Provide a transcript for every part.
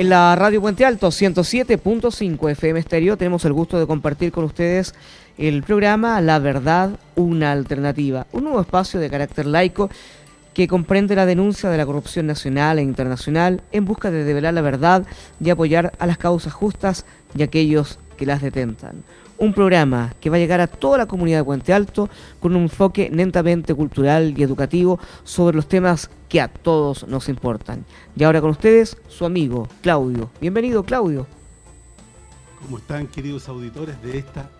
En la Radio Puente Alto 107.5 FM Estéreo. Tenemos el gusto de compartir con ustedes el programa La Verdad, una alternativa, un nuevo espacio de carácter laico que comprende la denuncia de la corrupción nacional e internacional en busca de develar la verdad y apoyar a las causas justas y aquellos que las detentan un programa que va a llegar a toda la comunidad de Puente Alto con un enfoque netamente cultural y educativo sobre los temas que a todos nos importan. Y ahora con ustedes, su amigo Claudio. Bienvenido, Claudio. ¿Cómo están, queridos auditores de esta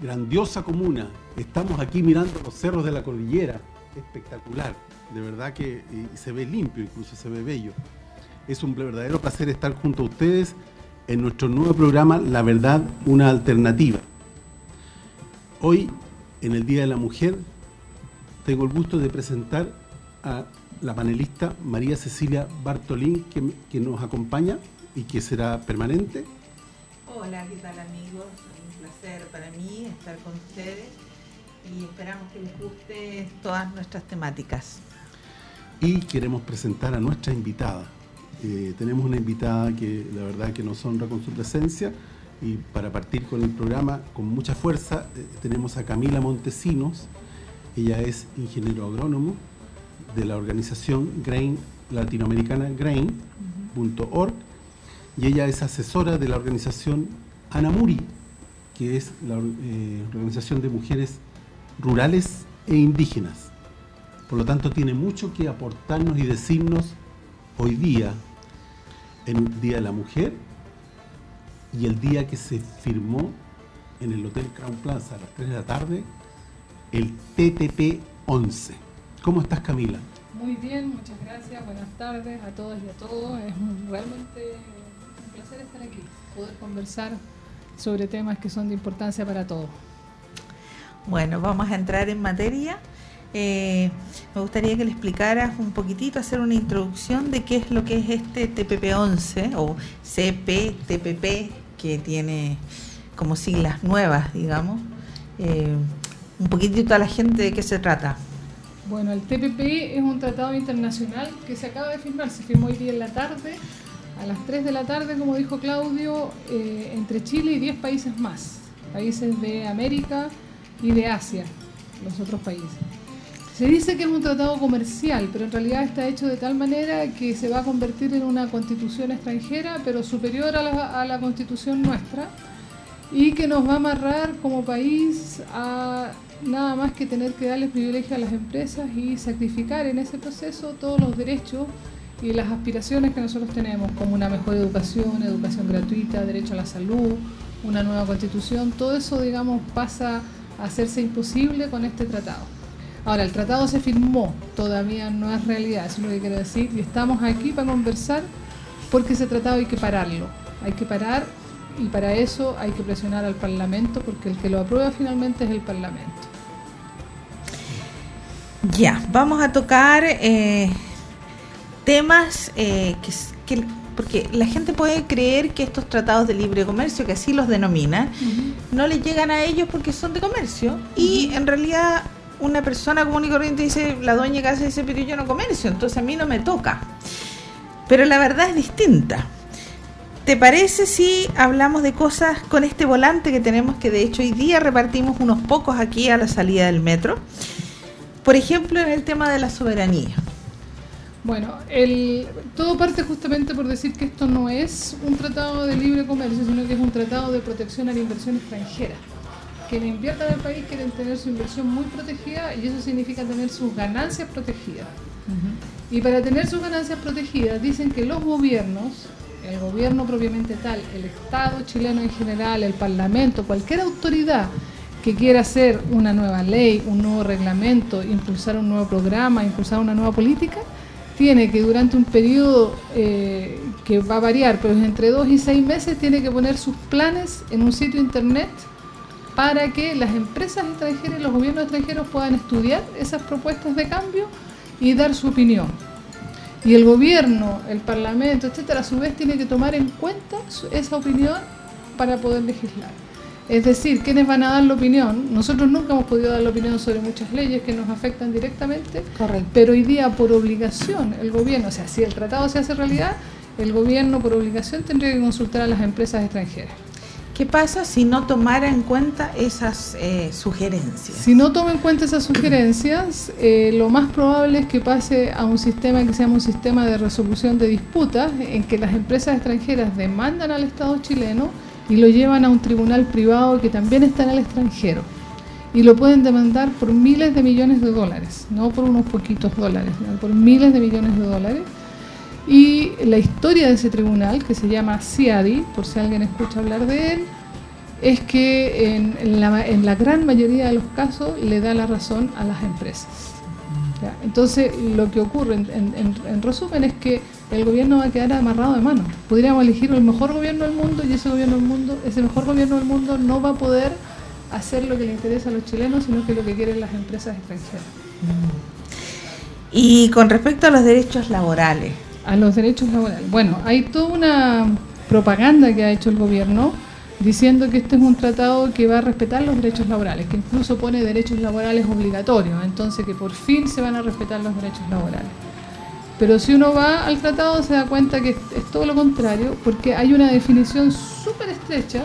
grandiosa comuna? Estamos aquí mirando los cerros de la cordillera. Espectacular. De verdad que se ve limpio, incluso se ve bello. Es un verdadero placer estar junto a ustedes en nuestro nuevo programa La Verdad, una alternativa. Hoy, en el Día de la Mujer, tengo el gusto de presentar a la panelista María Cecilia Bartolín, que, nos acompaña y que será permanente. Hola, ¿qué tal amigos? Un placer para mí estar con ustedes y esperamos que les guste todas nuestras temáticas. Y queremos presentar a nuestra invitada, eh, tenemos una invitada que la verdad que nos honra con su presencia. Y para partir con el programa con mucha fuerza eh, tenemos a Camila Montesinos, ella es ingeniero agrónomo de la organización Grain Latinoamericana Grain.org y ella es asesora de la organización Anamuri, que es la eh, organización de mujeres rurales e indígenas. Por lo tanto, tiene mucho que aportarnos y decirnos hoy día, el Día de la Mujer, y el día que se firmó en el Hotel Crown Plaza a las 3 de la tarde, el TTP 11. ¿Cómo estás, Camila? Muy bien, muchas gracias. Buenas tardes a todos y a todos. Es realmente un placer estar aquí, poder conversar sobre temas que son de importancia para todos. Bueno, vamos a entrar en materia. Eh, me gustaría que le explicaras un poquitito, hacer una introducción de qué es lo que es este TPP-11 o CPTPP, que tiene como siglas nuevas, digamos. Eh, un poquitito a la gente de qué se trata. Bueno, el TPP es un tratado internacional que se acaba de firmar, se firmó hoy día en la tarde, a las 3 de la tarde, como dijo Claudio, eh, entre Chile y 10 países más, países de América y de Asia, los otros países. Se dice que es un tratado comercial, pero en realidad está hecho de tal manera que se va a convertir en una constitución extranjera, pero superior a la, constitución nuestra, y que nos va a amarrar como país a nada más que tener que darle privilegio a las empresas y sacrificar en ese proceso todos los derechos y las aspiraciones que nosotros tenemos, como una mejor educación, educación gratuita, derecho a la salud, una nueva constitución, todo eso, digamos, pasa a hacerse imposible con este tratado. Ahora, el tratado se firmó, todavía no es realidad, eso es lo que quiero decir, y estamos aquí para conversar porque ese tratado hay que pararlo, hay que parar y para eso hay que presionar al Parlamento porque el que lo aprueba finalmente es el Parlamento. Ya, vamos a tocar eh, temas eh, que, porque la gente puede creer que estos tratados de libre comercio, que así los denomina, no les llegan a ellos porque son de comercio y en realidad una persona común y corriente dice, la dueña casa dice, pero yo no comercio, entonces a mí no me toca. Pero la verdad es distinta. ¿Te parece si hablamos de cosas con este volante que tenemos, que de hecho hoy día repartimos unos pocos aquí a la salida del metro? Por ejemplo, en el tema de la soberanía. Bueno, el, todo parte justamente por decir que esto no es un tratado de libre comercio, sino que es un tratado de protección a la inversión extranjera quienes inviertan en el país quieren tener su inversión muy protegida y eso significa tener sus ganancias protegidas. Y para tener sus ganancias protegidas dicen que los gobiernos, el gobierno propiamente tal, el Estado chileno en general, el Parlamento, cualquier autoridad que quiera hacer una nueva ley, un nuevo reglamento, impulsar un nuevo programa, impulsar una nueva política, tiene que durante un periodo eh, que va a variar, pero entre dos y seis meses, tiene que poner sus planes en un sitio internet para que las empresas extranjeras y los gobiernos extranjeros puedan estudiar esas propuestas de cambio y dar su opinión. Y el gobierno, el parlamento, etcétera, a su vez tiene que tomar en cuenta esa opinión para poder legislar. Es decir, ¿quiénes van a dar la opinión? Nosotros nunca hemos podido dar la opinión sobre muchas leyes que nos afectan directamente, pero hoy día por obligación el gobierno, o sea, si el tratado se hace realidad, el gobierno por obligación tendría que consultar a las empresas extranjeras. ¿Qué pasa si no tomara en cuenta esas eh, sugerencias? Si no toma en cuenta esas sugerencias, eh, lo más probable es que pase a un sistema que se llama un sistema de resolución de disputas, en que las empresas extranjeras demandan al Estado chileno y lo llevan a un tribunal privado que también está en el extranjero. Y lo pueden demandar por miles de millones de dólares, no por unos poquitos dólares, sino por miles de millones de dólares. Y la historia de ese tribunal, que se llama CIADI, por si alguien escucha hablar de él, es que en, la, gran mayoría de los casos le da la razón a las empresas. Entonces, lo que ocurre, en, resumen, es que el gobierno va a quedar amarrado de mano. Podríamos elegir el mejor gobierno del mundo y ese gobierno del mundo, ese mejor gobierno del mundo no va a poder hacer lo que le interesa a los chilenos, sino que lo que quieren las empresas extranjeras. Y con respecto a los derechos laborales, a los derechos laborales. Bueno, hay toda una propaganda que ha hecho el gobierno diciendo que este es un tratado que va a respetar los derechos laborales, que incluso pone derechos laborales obligatorios, entonces que por fin se van a respetar los derechos laborales. Pero si uno va al tratado se da cuenta que es todo lo contrario, porque hay una definición súper estrecha,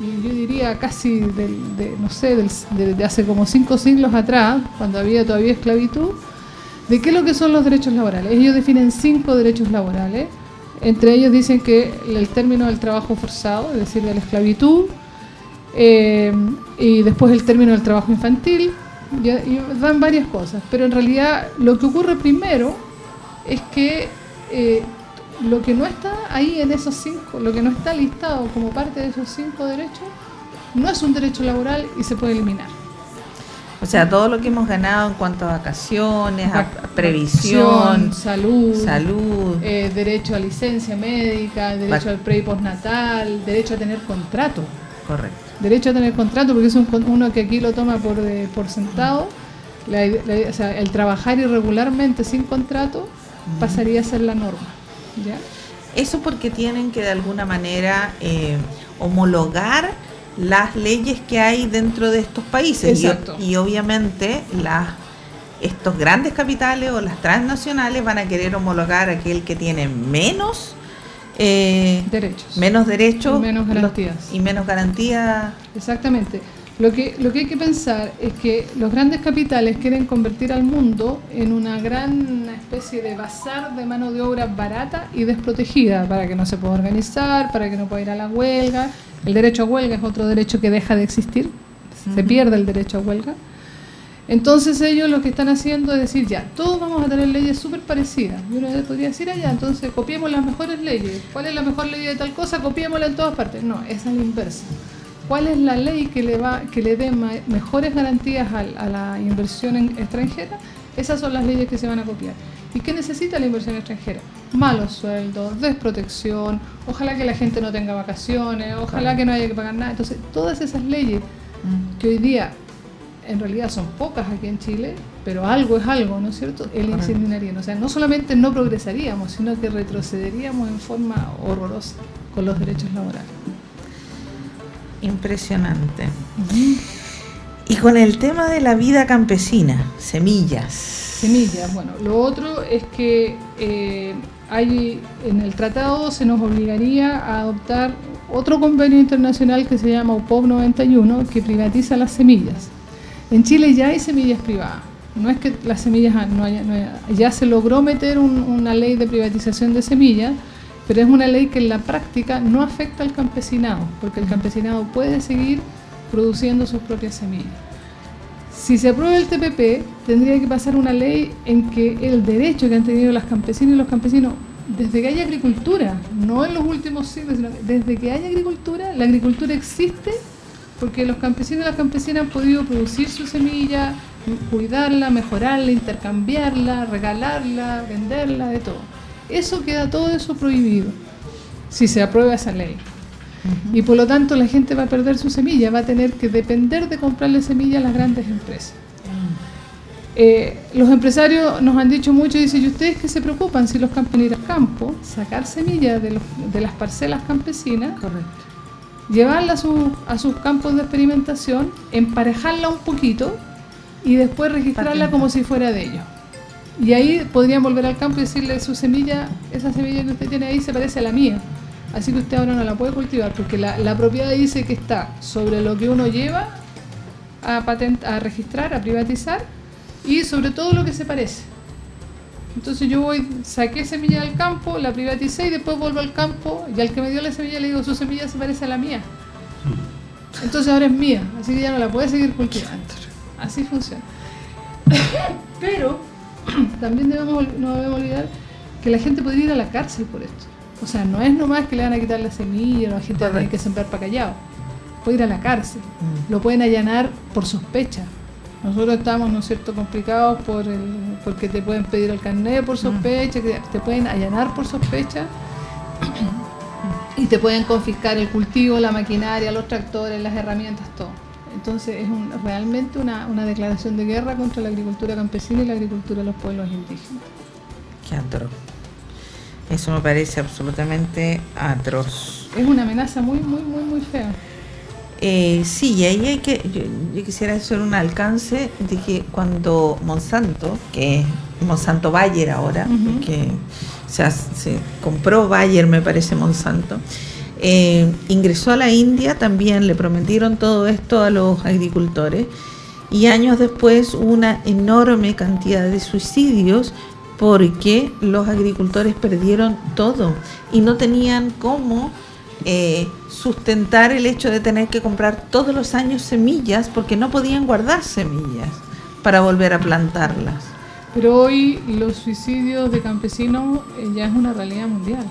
y yo diría casi de, no sé, de hace como cinco siglos atrás, cuando había todavía esclavitud, ¿De qué es lo que son los derechos laborales? Ellos definen cinco derechos laborales. Entre ellos dicen que el término del trabajo forzado, es decir, de la esclavitud, eh, y después el término del trabajo infantil, y, dan varias cosas. Pero en realidad lo que ocurre primero es que eh, lo que no está ahí en esos cinco, lo que no está listado como parte de esos cinco derechos, no es un derecho laboral y se puede eliminar. O sea, todo lo que hemos ganado en cuanto a vacaciones, a previsión, salud, salud. Eh, derecho a licencia médica, derecho al pre y postnatal, derecho a tener contrato. Correcto. Derecho a tener contrato, porque es uno que aquí lo toma por, por sentado. o sea, el trabajar irregularmente sin contrato pasaría a ser la norma. ¿ya? Eso porque tienen que de alguna manera eh, homologar las leyes que hay dentro de estos países. Y, obviamente las estos grandes capitales o las transnacionales van a querer homologar a aquel que tiene menos eh, derechos. Menos derechos. Y menos garantías. y menos garantías. Exactamente. Lo que, lo que hay que pensar es que los grandes capitales quieren convertir al mundo en una gran especie de bazar de mano de obra barata y desprotegida para que no se pueda organizar, para que no pueda ir a la huelga el derecho a huelga es otro derecho que deja de existir, se pierde el derecho a huelga. Entonces ellos lo que están haciendo es decir, ya, todos vamos a tener leyes súper parecidas. Y uno podría decir, allá, ah, entonces copiemos las mejores leyes. ¿Cuál es la mejor ley de tal cosa? Copiémosla en todas partes. No, es a la inversa. ¿Cuál es la ley que le, va, que le dé mejores garantías a, la inversión extranjera? Esas son las leyes que se van a copiar. ¿Y qué necesita la inversión extranjera? Malos sueldos, desprotección, ojalá que la gente no tenga vacaciones, ojalá que no haya que pagar nada. Entonces, todas esas leyes mm. que hoy día en realidad son pocas aquí en Chile, pero algo es algo, ¿no es cierto? El eliminarían. O sea, no solamente no progresaríamos, sino que retrocederíamos en forma horrorosa con los derechos laborales. Impresionante. Y con el tema de la vida campesina, semillas. Semillas, bueno, lo otro es que eh, hay en el tratado se nos obligaría a adoptar otro convenio internacional que se llama UPOP 91 que privatiza las semillas. En Chile ya hay semillas privadas. No es que las semillas no haya, ya se logró meter una ley de privatización de semillas, pero es una ley que en la práctica no afecta al campesinado, porque el campesinado puede seguir produciendo sus propias semillas. Si se aprueba el TPP, tendría que pasar una ley en que el derecho que han tenido las campesinas y los campesinos, desde que hay agricultura, no en los últimos siglos, sino desde que hay agricultura, la agricultura existe porque los campesinos y las campesinas han podido producir su semilla, cuidarla, mejorarla, intercambiarla, regalarla, venderla, de todo. Eso queda todo eso prohibido si se aprueba esa ley. Y por lo tanto la gente va a perder su semilla, va a tener que depender de comprarle semilla a las grandes empresas. Eh, los empresarios nos han dicho mucho, dicen, ¿y ustedes qué se preocupan si los campesinos al campo, sacar semillas de, de, las parcelas campesinas, llevarla a, a sus campos de experimentación, emparejarla un poquito y después registrarla como si fuera de ellos? Y ahí podrían volver al campo y decirle su semilla, esa semilla que usted tiene ahí se parece a la mía. Así que usted ahora no la puede cultivar porque la, la propiedad dice que está sobre lo que uno lleva a, patent, a registrar, a privatizar y sobre todo lo que se parece. Entonces yo voy, saqué semilla del campo, la privaticé y después vuelvo al campo y al que me dio la semilla le digo su semilla se parece a la mía. Entonces ahora es mía, así que ya no la puede seguir cultivando. Así funciona. Pero también debemos, no debemos olvidar que la gente podría ir a la cárcel por esto. O sea, no es nomás que le van a quitar la semilla, la gente va a tener que sembrar para callado. Puede ir a la cárcel. Lo pueden allanar por sospecha. Nosotros estamos, ¿no es cierto?, complicados por el, porque te pueden pedir el carnet por sospecha, que te pueden allanar por sospecha y te pueden confiscar el cultivo, la maquinaria, los tractores, las herramientas, todo. Entonces es un- realmente una, una declaración de guerra contra la agricultura campesina y la agricultura de los pueblos indígenas. Qué atroz. Eso me parece absolutamente atroz. Es una amenaza muy, muy, muy, muy fea. Eh, sí, y ahí hay que, yo, yo quisiera hacer un alcance de que cuando Monsanto, que es Monsanto Bayer ahora, Ujú. que se, hace- se compró Bayer, me parece Monsanto, eh, ingresó a la India, también le prometieron todo esto a los agricultores y años después una enorme cantidad de suicidios porque los agricultores perdieron todo y no tenían cómo eh, sustentar el hecho de tener que comprar todos los años semillas porque no podían guardar semillas para volver a plantarlas. Pero hoy los suicidios de campesinos eh, ya es una realidad mundial.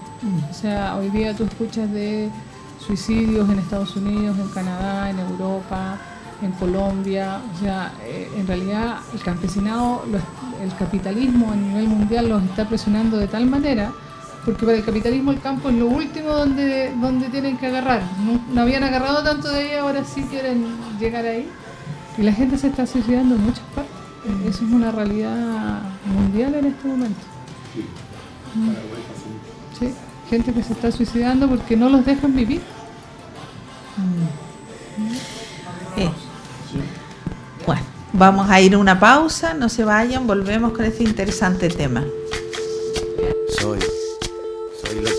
O sea, hoy día tú escuchas de suicidios en Estados Unidos, en Canadá, en Europa, en Colombia. O sea, eh, en realidad el campesinado, el capitalismo a nivel mundial los está presionando de tal manera, porque para el capitalismo el campo es lo último donde, donde tienen que agarrar. No, no habían agarrado tanto de ahí, ahora sí quieren llegar ahí. Y la gente se está suicidando en muchas partes. Eh, Eso es una realidad mundial en este momento. Mm. Sí, gente que se está suicidando porque no los dejan vivir. Eh, Bueno, vamos a ir a una pausa, no se vayan, volvemos con este interesante tema. Soy,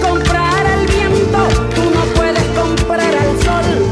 comprar al viento, tú no puedes comprar al sol,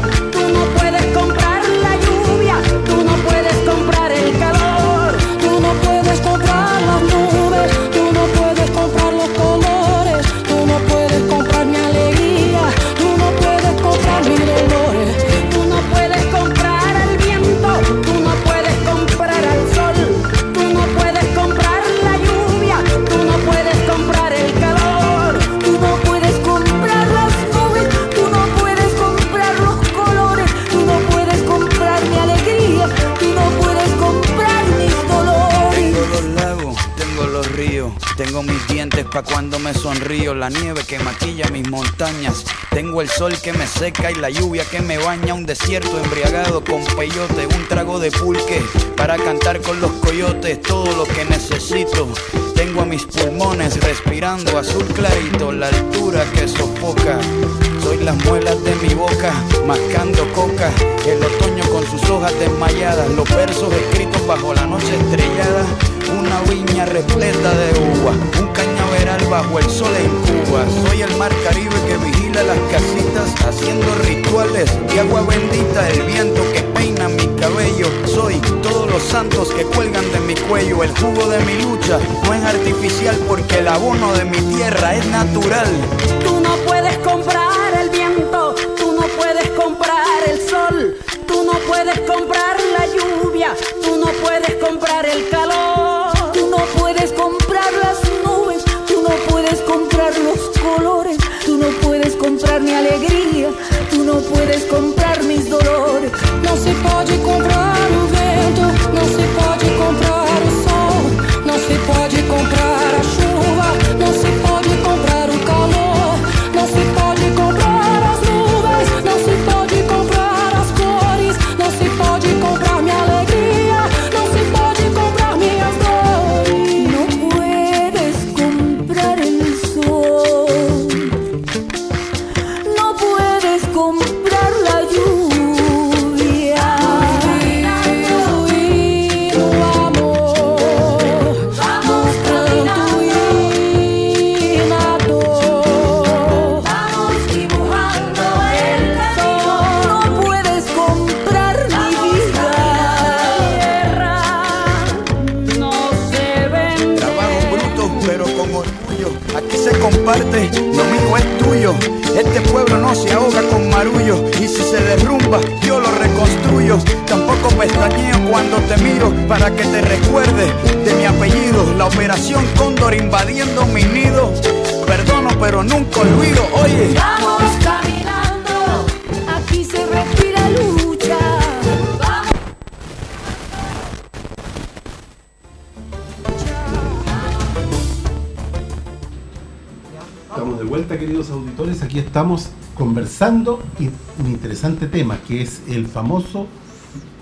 pa' cuando me sonrío, la nieve que maquilla mis montañas, tengo el sol que me seca y la lluvia que me baña, un desierto embriagado con peyote, un trago de pulque para cantar con los coyotes, todo lo que necesito. Tengo a mis pulmones respirando azul clarito, la altura que sofoca. Soy las muelas de mi boca, mascando coca. El otoño con sus hojas desmayadas, los versos escritos bajo la noche estrellada. Una viña repleta de uva, un bajo el sol en Cuba. Soy el mar Caribe que vigila las casitas haciendo rituales de agua bendita, el viento que peina mi cabello. Soy todos los santos que cuelgan de mi cuello. El jugo de mi lucha no es artificial porque el abono de mi tierra es natural. Estamos de vuelta, queridos auditores. Aquí estamos conversando un interesante tema que es el famoso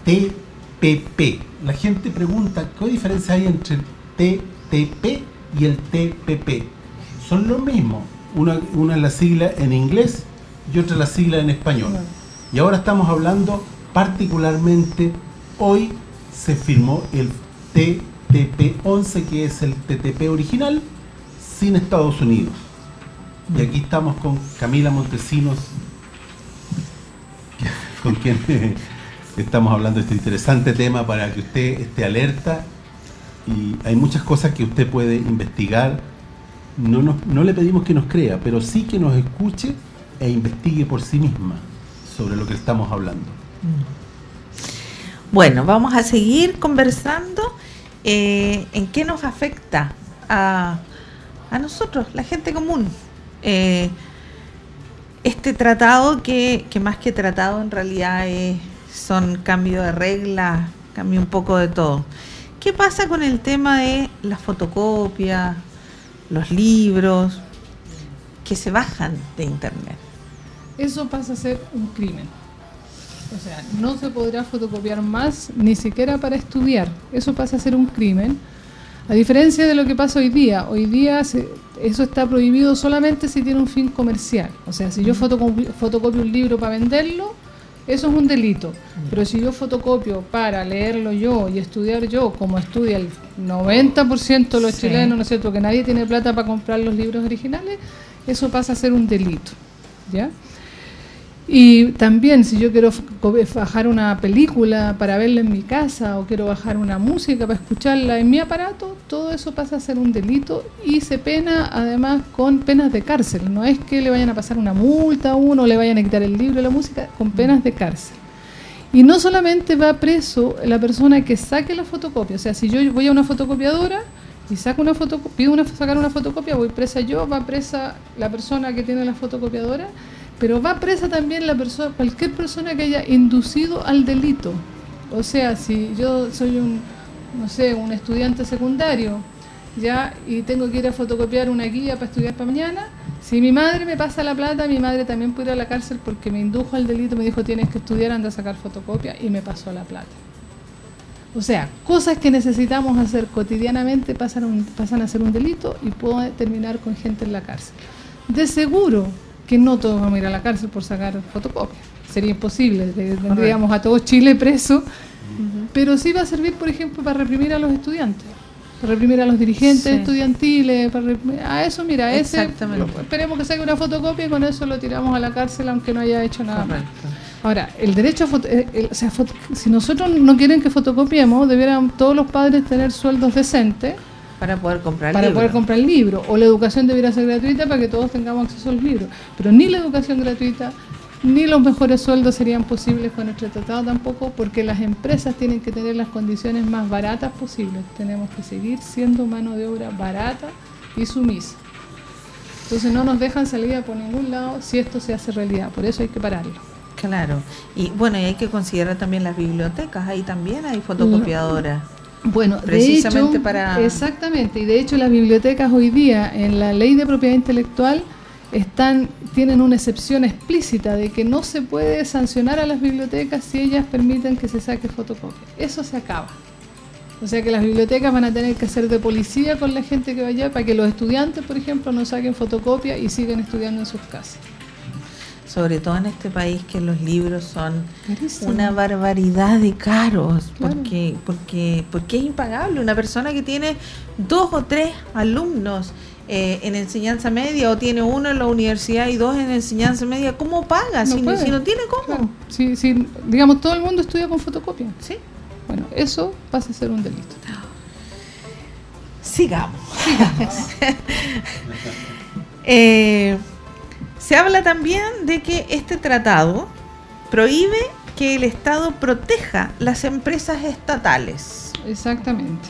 TPP. La gente pregunta qué diferencia hay entre el TTP y el TPP. Son lo mismo. Una, una es la sigla en inglés y otra es la sigla en español. Y ahora estamos hablando particularmente, hoy se firmó el TTP-11, que es el TTP original, sin Estados Unidos. Y aquí estamos con Camila Montesinos, con quien estamos hablando de este interesante tema para que usted esté alerta. Y hay muchas cosas que usted puede investigar. No, nos- no le pedimos que nos crea, pero sí que nos escuche e investigue por sí misma sobre lo que estamos hablando. Bueno, vamos a seguir conversando eh, en qué nos afecta a, a nosotros, la gente común. Eh, este tratado que, que más que tratado en realidad es- son cambio de reglas, cambio un poco de todo. ¿Qué pasa con el tema de las fotocopias, los libros que se bajan de internet? Eso pasa a ser un crimen. O sea, no se podrá fotocopiar más ni siquiera para estudiar. Eso pasa a ser un crimen. A diferencia de lo que pasa hoy día, hoy día se- eso está prohibido solamente si tiene un fin comercial. O sea, si yo fotocopi- fotocopio un libro para venderlo, eso es un delito. Pero si yo fotocopio para leerlo yo y estudiar yo, como estudia el 90% de los Sí. chilenos, ¿no es cierto? Que nadie tiene plata para comprar los libros originales, eso pasa a ser un delito. ¿Ya? Y también si yo quiero bajar una película para verla en mi casa o quiero bajar una música para escucharla en mi aparato, todo eso pasa a ser un delito y se pena además con penas de cárcel. No es que le vayan a pasar una multa a uno, le vayan a quitar el libro, la música, con penas de cárcel. Y no solamente va preso la persona que saque la fotocopia, o sea, si yo voy a una fotocopiadora y saco una foto, pido una, sacar una fotocopia, voy presa yo, va presa la persona que tiene la fotocopiadora, pero va presa también la persona, cualquier persona que haya inducido al delito. O sea, si yo soy un, no sé, un estudiante secundario, ya, y tengo que ir a fotocopiar una guía para estudiar para mañana, si mi madre me pasa la plata, mi madre también puede ir a la cárcel porque me indujo al delito, me dijo tienes que estudiar, anda a sacar fotocopia y me pasó la plata. O sea, cosas que necesitamos hacer cotidianamente pasan pasan a ser un delito y puedo terminar con gente en la cárcel. De seguro que no todos vamos a ir a la cárcel por sacar fotocopias. Sería imposible, tendríamos a todo Chile preso, pero sí va a servir, por ejemplo, para reprimir a los estudiantes. para reprimir a los dirigentes Sí. estudiantiles, para reprimir- a eso, mira, ese, esperemos que saque una fotocopia y con eso lo tiramos a la cárcel aunque no haya hecho nada mal. Ahora, el derecho a foto, eh, el- o sea, foto- si nosotros no quieren que fotocopiemos, debieran todos los padres tener sueldos decentes Para poder comprar para libros. poder comprar el libro. O la educación debiera ser gratuita para que todos tengamos acceso a los libros. Pero ni la educación gratuita, ni los mejores sueldos serían posibles con nuestro tratado tampoco, porque las empresas tienen que tener las condiciones más baratas posibles. Tenemos que seguir siendo mano de obra barata y sumisa. Entonces no nos dejan salida por ningún lado si esto se hace realidad. Por eso hay que pararlo. Claro. Y bueno, y hay que considerar también las bibliotecas. Ahí también hay fotocopiadoras. Bueno, Precisamente de hecho, para- exactamente, y de hecho las bibliotecas hoy día en la ley de propiedad intelectual están tienen una excepción explícita de que no se puede sancionar a las bibliotecas si ellas permiten que se saque fotocopia. Eso se acaba. O sea que las bibliotecas van a tener que hacer de policía con la gente que vaya para que los estudiantes, por ejemplo, no saquen fotocopia y sigan estudiando en sus casas. Sobre todo en este país que los libros son Carísimo. una barbaridad de caros. Claro. Porque, porque, porque es impagable. Una persona que tiene dos o tres alumnos eh, en enseñanza media o tiene uno en la universidad y dos en enseñanza media, ¿cómo paga? No si, puede. si no tiene cómo. Claro. Si, si, digamos, todo el mundo estudia con fotocopia. ¿Sí? Bueno, eso pasa a ser un delito. Sigamos. Eh, se habla también de que este tratado prohíbe que el Estado proteja las empresas estatales. Exactamente.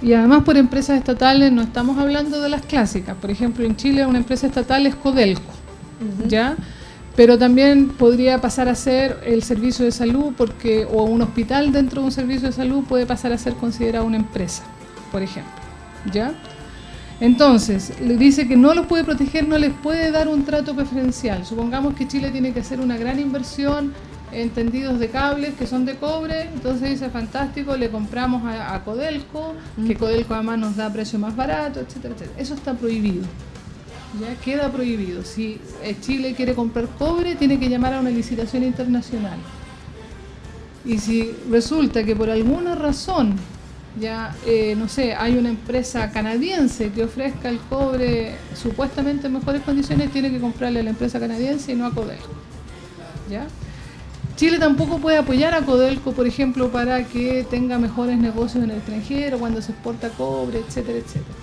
Y además por empresas estatales no estamos hablando de las clásicas. Por ejemplo, en Chile una empresa estatal es Codelco, ¿ya? Pero también podría pasar a ser el servicio de salud porque o un hospital dentro de un servicio de salud puede pasar a ser considerado una empresa, por ejemplo, ¿ya? Entonces, le dice que no los puede proteger, no les puede dar un trato preferencial. Supongamos que Chile tiene que hacer una gran inversión en tendidos de cables que son de cobre, entonces dice, fantástico, le compramos a, a Codelco, que Codelco además nos da precio más barato, etcétera, etcétera. Eso está prohibido. Ya queda prohibido. Si eh, Chile quiere comprar cobre, tiene que llamar a una licitación internacional. Y si resulta que por alguna razón, ya, eh, no sé, hay una empresa canadiense que ofrezca el cobre supuestamente en mejores condiciones, tiene que comprarle a la empresa canadiense y no a Codelco. ¿Ya? Chile tampoco puede apoyar a Codelco, por ejemplo, para que tenga mejores negocios en el extranjero, cuando se exporta cobre, etcétera, etcétera.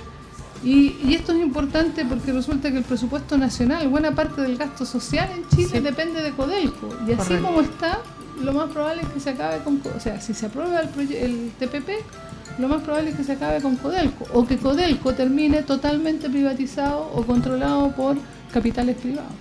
Y, y esto es importante porque resulta que el presupuesto nacional, buena parte del gasto social en Chile Sí. depende de Codelco. Y así como está, lo más probable es que se acabe con... Co- O sea, si se aprueba el, el TPP, lo más probable es que se acabe con Codelco. O que Codelco termine totalmente privatizado o controlado por capitales privados.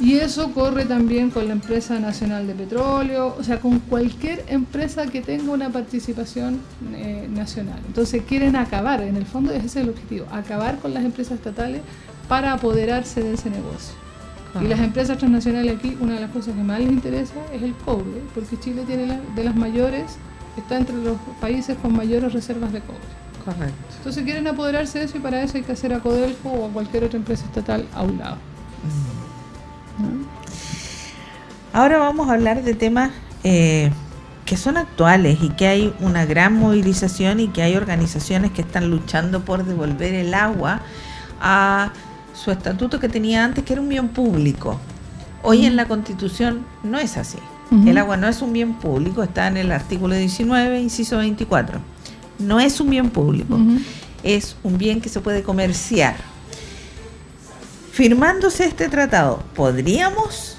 Y eso corre también con la empresa nacional de petróleo, o sea, con cualquier empresa que tenga una participación eh, nacional. Entonces quieren acabar, en el fondo ese es el objetivo, acabar con las empresas estatales para apoderarse de ese negocio. Y las empresas transnacionales aquí, una de las cosas que más les interesa es el cobre, porque Chile tiene la- de las mayores, está entre los países con mayores reservas de cobre. Correcto. Entonces quieren apoderarse de eso y para eso hay que hacer a Codelco o a cualquier otra empresa estatal a un lado. Ahora vamos a hablar de temas eh, que son actuales y que hay una gran movilización y que hay organizaciones que están luchando por devolver el agua a su estatuto que tenía antes, que era un bien público. Hoy en la Constitución no es así. El agua no es un bien público, está en el artículo 19, inciso 24. No es un bien público, es un bien que se puede comerciar. Firmándose este tratado, ¿podríamos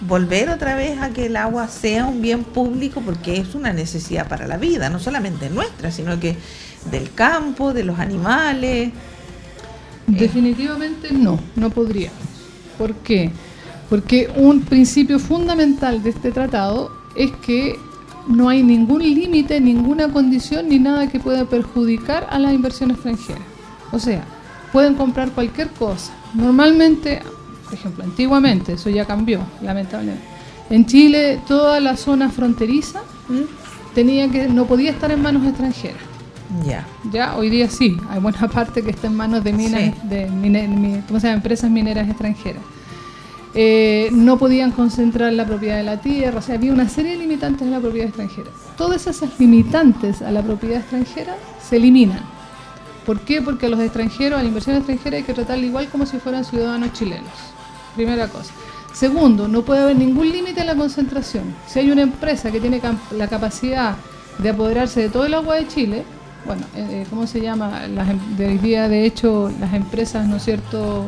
volver otra vez a que el agua sea un bien público? Porque es una necesidad para la vida, no solamente nuestra, sino que del campo, de los animales. Definitivamente no, no podríamos. ¿Por qué? Porque un principio fundamental de este tratado es que no hay ningún límite, ninguna condición ni nada que pueda perjudicar a la inversión extranjera. O sea, pueden comprar cualquier cosa. Normalmente, por ejemplo, antiguamente, eso ya cambió, lamentablemente. En Chile, toda la zona fronteriza tenía que no podía estar en manos extranjeras. Ya. Ya, hoy día sí, hay buena parte que está en manos de minas, Sí. de mine- mi- ¿cómo se llama? empresas mineras extranjeras. Eh, no podían concentrar la propiedad de la tierra, o sea, había una serie de limitantes en la propiedad extranjera. Todas esas limitantes a la propiedad extranjera se eliminan. ¿Por qué? Porque a los extranjeros, a la inversión extranjera hay que tratarla igual como si fueran ciudadanos chilenos. Primera cosa. Segundo, no puede haber ningún límite en la concentración. Si hay una empresa que tiene la capacidad de apoderarse de todo el agua de Chile, bueno, eh, eh, ¿cómo se llama? Las, em- de hoy día, de hecho, las empresas, ¿no es cierto?,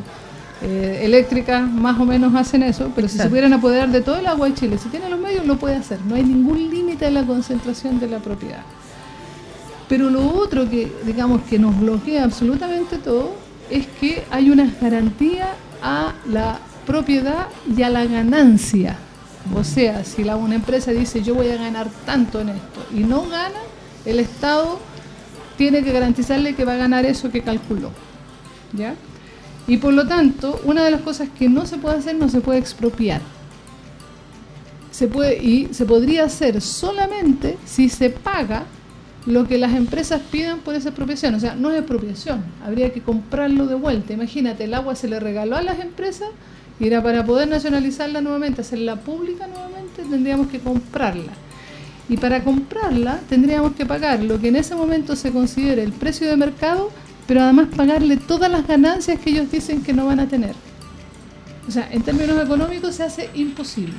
eh, eléctricas más o menos hacen eso, pero si se pudieran apoderar de todo el agua de Chile, si tiene los medios, lo puede hacer. No hay ningún límite en la concentración de la propiedad. Pero lo otro que, digamos, que nos bloquea absolutamente todo es que hay una garantía a la propiedad y a la ganancia. O sea, si la, una empresa dice yo voy a ganar tanto en esto y no gana, el Estado tiene que garantizarle que va a ganar eso que calculó. ¿Ya? Y por lo tanto, una de las cosas que no se puede hacer, no se puede expropiar. Se puede, y se podría hacer solamente si se paga lo que las empresas pidan por esa expropiación. O sea, no es expropiación, habría que comprarlo de vuelta. Imagínate, el agua se le regaló a las empresas y era para poder nacionalizarla nuevamente, hacerla pública nuevamente, tendríamos que comprarla. Y para comprarla tendríamos que pagar lo que en ese momento se considere el precio de mercado, pero además pagarle todas las ganancias que ellos dicen que no van a tener. O sea, en términos económicos se hace imposible.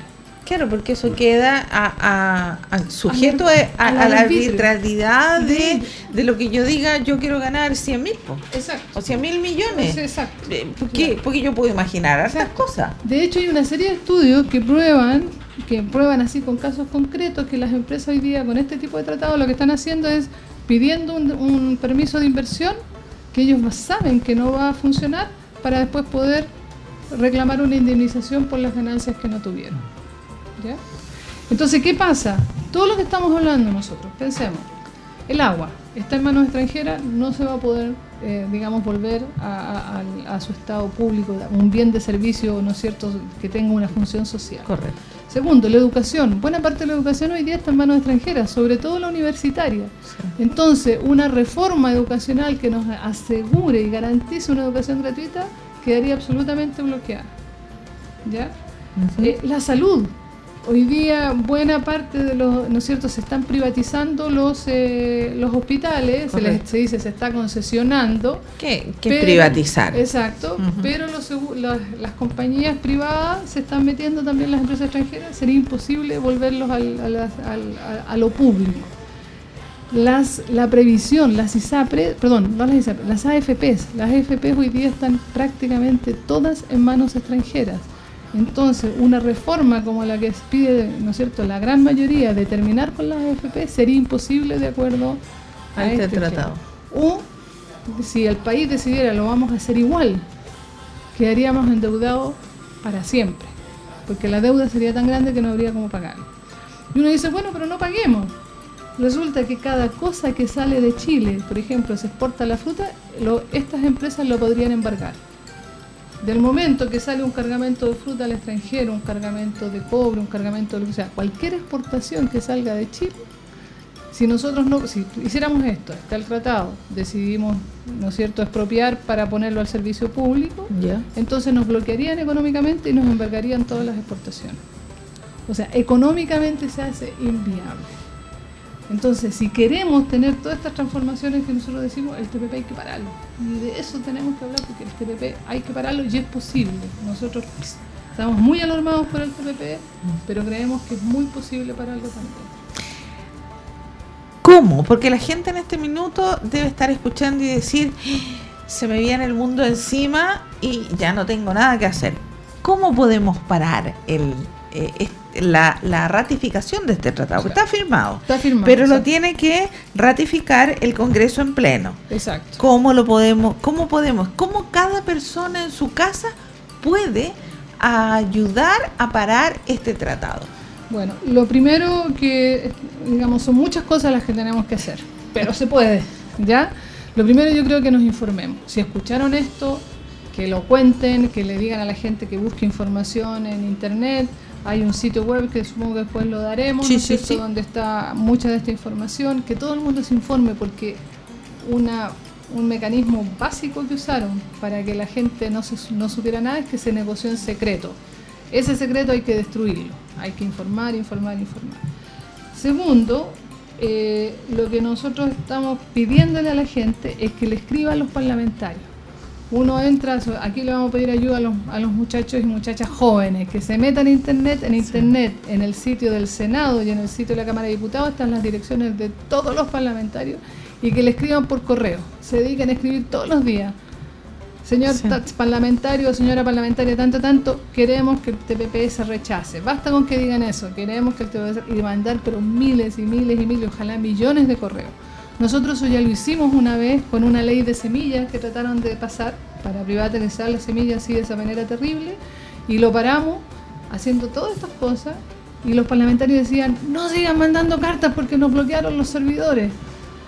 Claro, porque eso queda a, a- a- sujeto a, la arbitrariedad de, de lo que yo diga, yo quiero ganar 100 mil Exacto. o 100 mil millones. Exacto. Eh, ¿Por qué? Porque yo puedo imaginar hartas cosas. De hecho, hay una serie de estudios que prueban, que prueban así con casos concretos, que las empresas hoy día con este tipo de tratados lo que están haciendo es pidiendo un, un permiso de inversión que ellos saben que no va a funcionar para después poder reclamar una indemnización por las ganancias que no tuvieron. ¿Ya? Entonces, ¿qué pasa? Todo lo que estamos hablando nosotros, pensemos, el agua está en manos extranjeras, no se va a poder, eh, digamos, volver a, a- su estado público, un bien de servicio, ¿no es cierto?, que tenga una función social. Correcto. Segundo, la educación. Buena parte de la educación hoy día está en manos extranjeras, sobre todo la universitaria. Entonces, una reforma educacional que nos asegure y garantice una educación gratuita quedaría absolutamente bloqueada. ¿Ya? Eh, la salud. Hoy día buena parte de los, ¿no es cierto?, se están privatizando los eh, los hospitales, se, les, se dice se está concesionando. ¿Qué, qué Pero- privatizar? Exacto, pero los las, las compañías privadas se están metiendo también las empresas extranjeras, sería imposible volverlos al- al- a- a lo público. Las, la previsión, las ISAPRE, perdón, no las ISAPRE, las AFPs, las AFPs hoy día están prácticamente todas en manos extranjeras. Entonces, una reforma como la que pide, ¿no es cierto?, la gran mayoría de terminar con las AFP sería imposible de acuerdo a, A este este tratado. O si el país decidiera lo vamos a hacer igual, quedaríamos endeudados para siempre, porque la deuda sería tan grande que no habría cómo pagarlo. Y uno dice, bueno, pero no paguemos. Resulta que cada cosa que sale de Chile, por ejemplo, se exporta la fruta, lo- estas empresas lo podrían embargar. Del momento que sale un cargamento de fruta al extranjero, un cargamento de cobre, un cargamento de lo que sea, cualquier exportación que salga de Chile, si nosotros no, si hiciéramos esto, está el tratado, decidimos, ¿no es cierto?, expropiar para ponerlo al servicio público, entonces nos bloquearían económicamente y nos embargarían todas las exportaciones. O sea, económicamente se hace inviable. Entonces, si queremos tener todas estas transformaciones que nosotros decimos, el TPP hay que pararlo. Y de eso tenemos que hablar porque el TPP hay que pararlo y es posible. Nosotros estamos muy alarmados por el TPP, pero creemos que es muy posible pararlo también. ¿Cómo? Porque la gente en este minuto debe estar escuchando y decir, se me viene el mundo encima y ya no tengo nada que hacer. ¿Cómo podemos parar el, eh, la, la ratificación de este tratado? Está firmado, Está firmado. pero lo tiene que ratificar el Congreso en pleno. Exacto. ¿Cómo lo podemos? ¿Cómo podemos? ¿Cómo cada persona en su casa puede ayudar a parar este tratado? Bueno, lo primero que, digamos, son muchas cosas las que tenemos que hacer, pero se puede, ¿ya? Lo primero yo creo que nos informemos. Si escucharon esto, que lo cuenten, que le digan a la gente que busque información en internet. Hay un sitio web que supongo que después lo daremos, Sí, ¿no es sí, cierto? sí. donde está mucha de esta información, que todo el mundo se informe porque una un mecanismo básico que usaron para que la gente no, se, no supiera nada es que se negoció en secreto. Ese secreto hay que destruirlo, hay que informar, informar, informar. Segundo, eh, lo que nosotros estamos pidiéndole a la gente es que le escriban a los parlamentarios. Uno entra, aquí le vamos a pedir ayuda a los, a los muchachos y muchachas jóvenes que se metan en internet, en internet, en el sitio del Senado y en el sitio de la Cámara de Diputados están las direcciones de todos los parlamentarios y que le escriban por correo. Se dediquen a escribir todos los días. Señor Sí. parlamentario, señora parlamentaria, tanto, tanto, queremos que el TPP se rechace. Basta con que digan eso, queremos que el TPP y mandar, pero miles y miles y miles, ojalá millones de correos. Nosotros eso ya lo hicimos una vez con una ley de semillas que trataron de pasar para privatizar las semillas así de esa manera terrible y lo paramos haciendo todas estas cosas y los parlamentarios decían no sigan mandando cartas porque nos bloquearon los servidores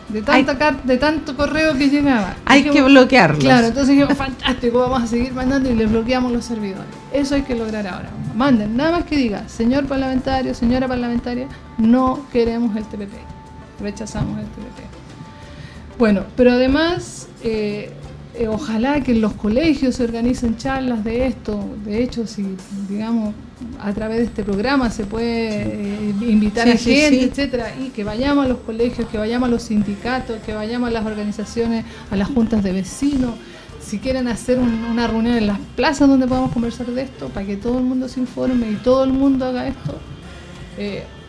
de tanta car- de tanto correo que llegaba. Hay Dijimos, que bloquearlos. Claro, entonces dijimos, fantástico, vamos a seguir mandando y les bloqueamos los servidores. Eso hay que lograr ahora. Manden, nada más que diga, señor parlamentario, señora parlamentaria, no queremos el TPP. Rechazamos el TPP. Bueno, pero además, eh, eh, ojalá que en los colegios se organicen charlas de esto. De hecho, si, digamos, a través de este programa se puede eh, invitar Sí, a sí, gente, sí. etcétera, y que vayamos a los colegios, que vayamos a los sindicatos, que vayamos a las organizaciones, a las juntas de vecinos. Si quieren hacer un- una reunión en las plazas donde podamos conversar de esto, para que todo el mundo se informe y todo el mundo haga esto,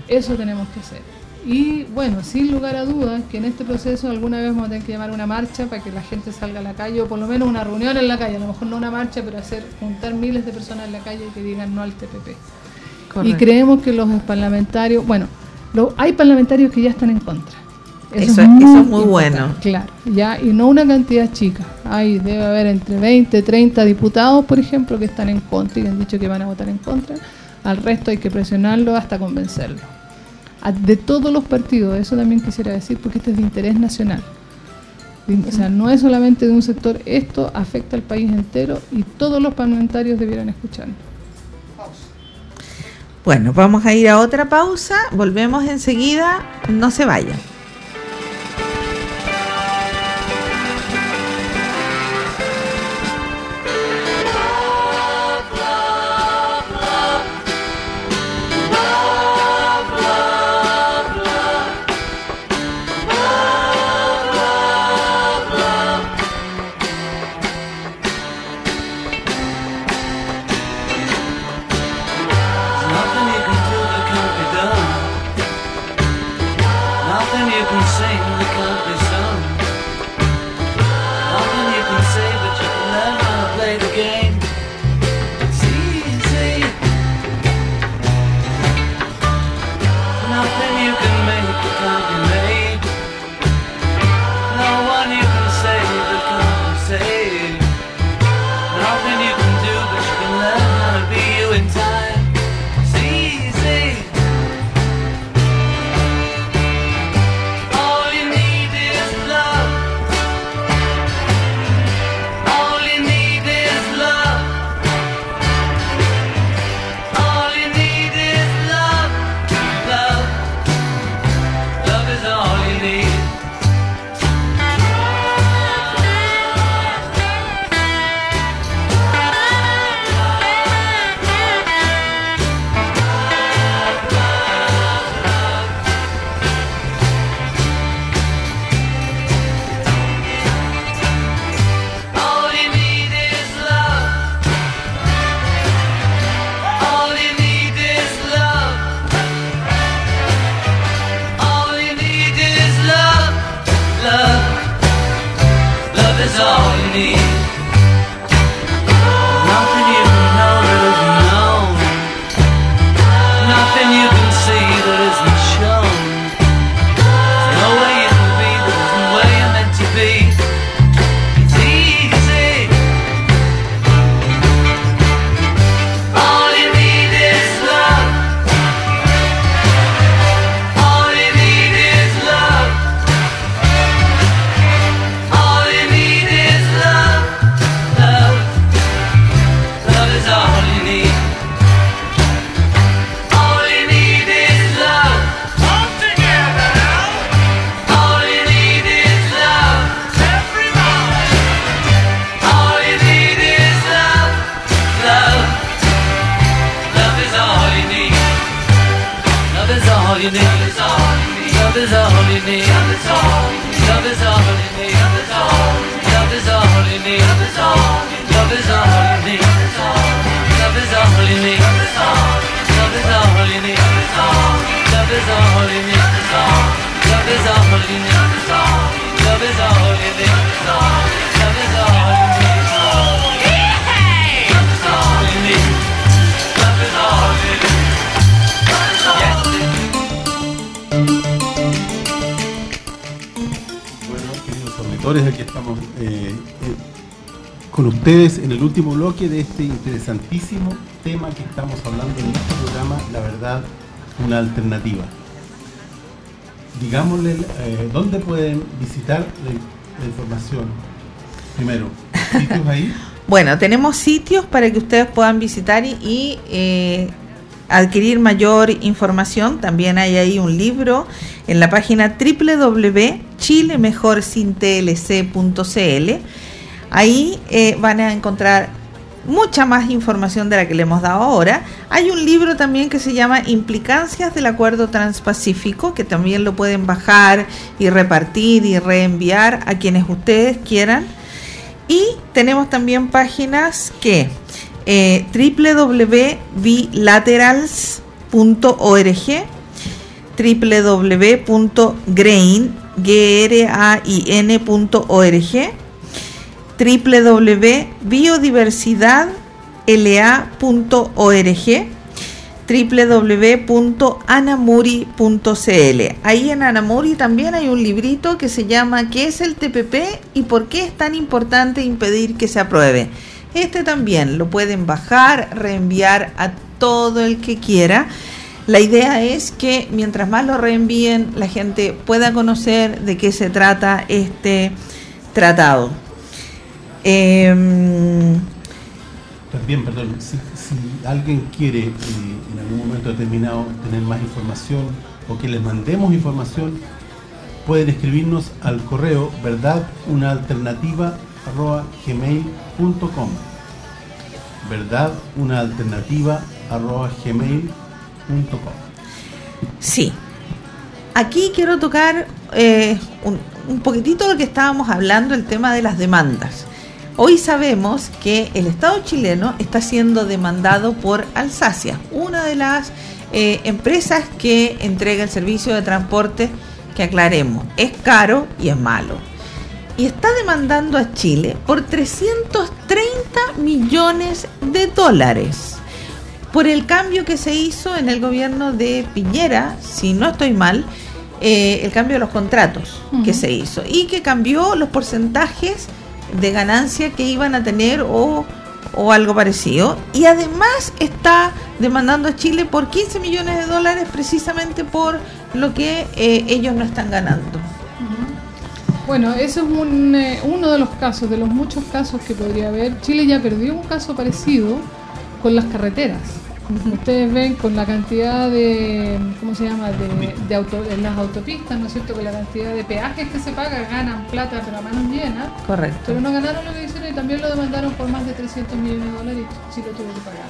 eso tenemos que hacer. Y bueno, sin lugar a dudas, que en este proceso alguna vez vamos a tener que llamar una marcha para que la gente salga a la calle, o por lo menos una reunión en la calle, a lo mejor no una marcha, pero hacer juntar miles de personas en la calle que digan no al TPP. Y creemos que los parlamentarios, bueno, lo- hay parlamentarios que ya están en contra. Eso- eso es muy bueno. Claro, ya, y no una cantidad chica. Hay, debe haber entre 20, 30 diputados, por ejemplo, que están en contra y que han dicho que van a votar en contra. Al resto hay que presionarlo hasta convencerlo. De todos los partidos, eso también quisiera decir, porque este es de interés nacional. O sea, no es solamente de un sector, esto afecta al país entero y todos los parlamentarios debieran escucharlo. Bueno, vamos a ir a otra pausa. Volvemos enseguida. No se vayan. Estamos eh, eh, con ustedes en el último bloque de este interesantísimo tema que estamos hablando en este programa, La Verdad, una alternativa. Digámosle, eh, ¿dónde pueden visitar la, información? Primero, sitios ahí. Bueno, tenemos sitios para que ustedes puedan visitar y, adquirir mayor información. También hay ahí un libro en la página www.chilemejorsintlc.cl. Ahí eh, van a encontrar mucha más información de la que le hemos dado ahora. Hay un libro también que se llama Implicancias del Acuerdo Transpacífico, que también lo pueden bajar y repartir y reenviar a quienes ustedes quieran. Y tenemos también páginas que eh, www.bilaterals.org www.grain grain.org www.biodiversidadla.org www.anamuri.cl Ahí en Anamuri también hay un librito que se llama ¿Qué es el TPP y por qué es tan importante impedir que se apruebe? Este también lo pueden bajar, reenviar a todo el que quiera. La idea es que mientras más lo reenvíen, la gente pueda conocer de qué se trata este tratado. Em, También, perdón, si, alguien quiere eh, en algún momento determinado tener más información o que les mandemos información, pueden escribirnos al correo verdad una alternativa gmail.com verdad una alternativa arroba gmail.com Sí. Aquí quiero tocar eh, un, poquitito lo que estábamos hablando, el tema de las demandas. Hoy sabemos que el Estado chileno está siendo demandado por Alsacia, una de las eh, empresas que entrega el servicio de transporte que aclaremos, es caro y es malo. Y está demandando a Chile por 330 millones de dólares por el cambio que se hizo en el gobierno de Piñera, si no estoy mal, eh, el cambio de los contratos que se hizo y que cambió los porcentajes de ganancia que iban a tener o, o algo parecido. Y además está demandando a Chile por 15 millones de dólares precisamente por lo que eh, ellos no están ganando. Bueno, eso es un, eh, uno de los casos, de los muchos casos que podría haber. Chile ya perdió un caso parecido con las carreteras. Ustedes ven con la cantidad de, ¿cómo se llama?, de, de auto, en las autopistas, ¿no es cierto?, con la cantidad de peajes que se pagan, ganan plata pero a manos llenas, Correcto. pero no ganaron lo que hicieron y también lo demandaron por más de 300 millones de dólares y Chile tuvo que pagar.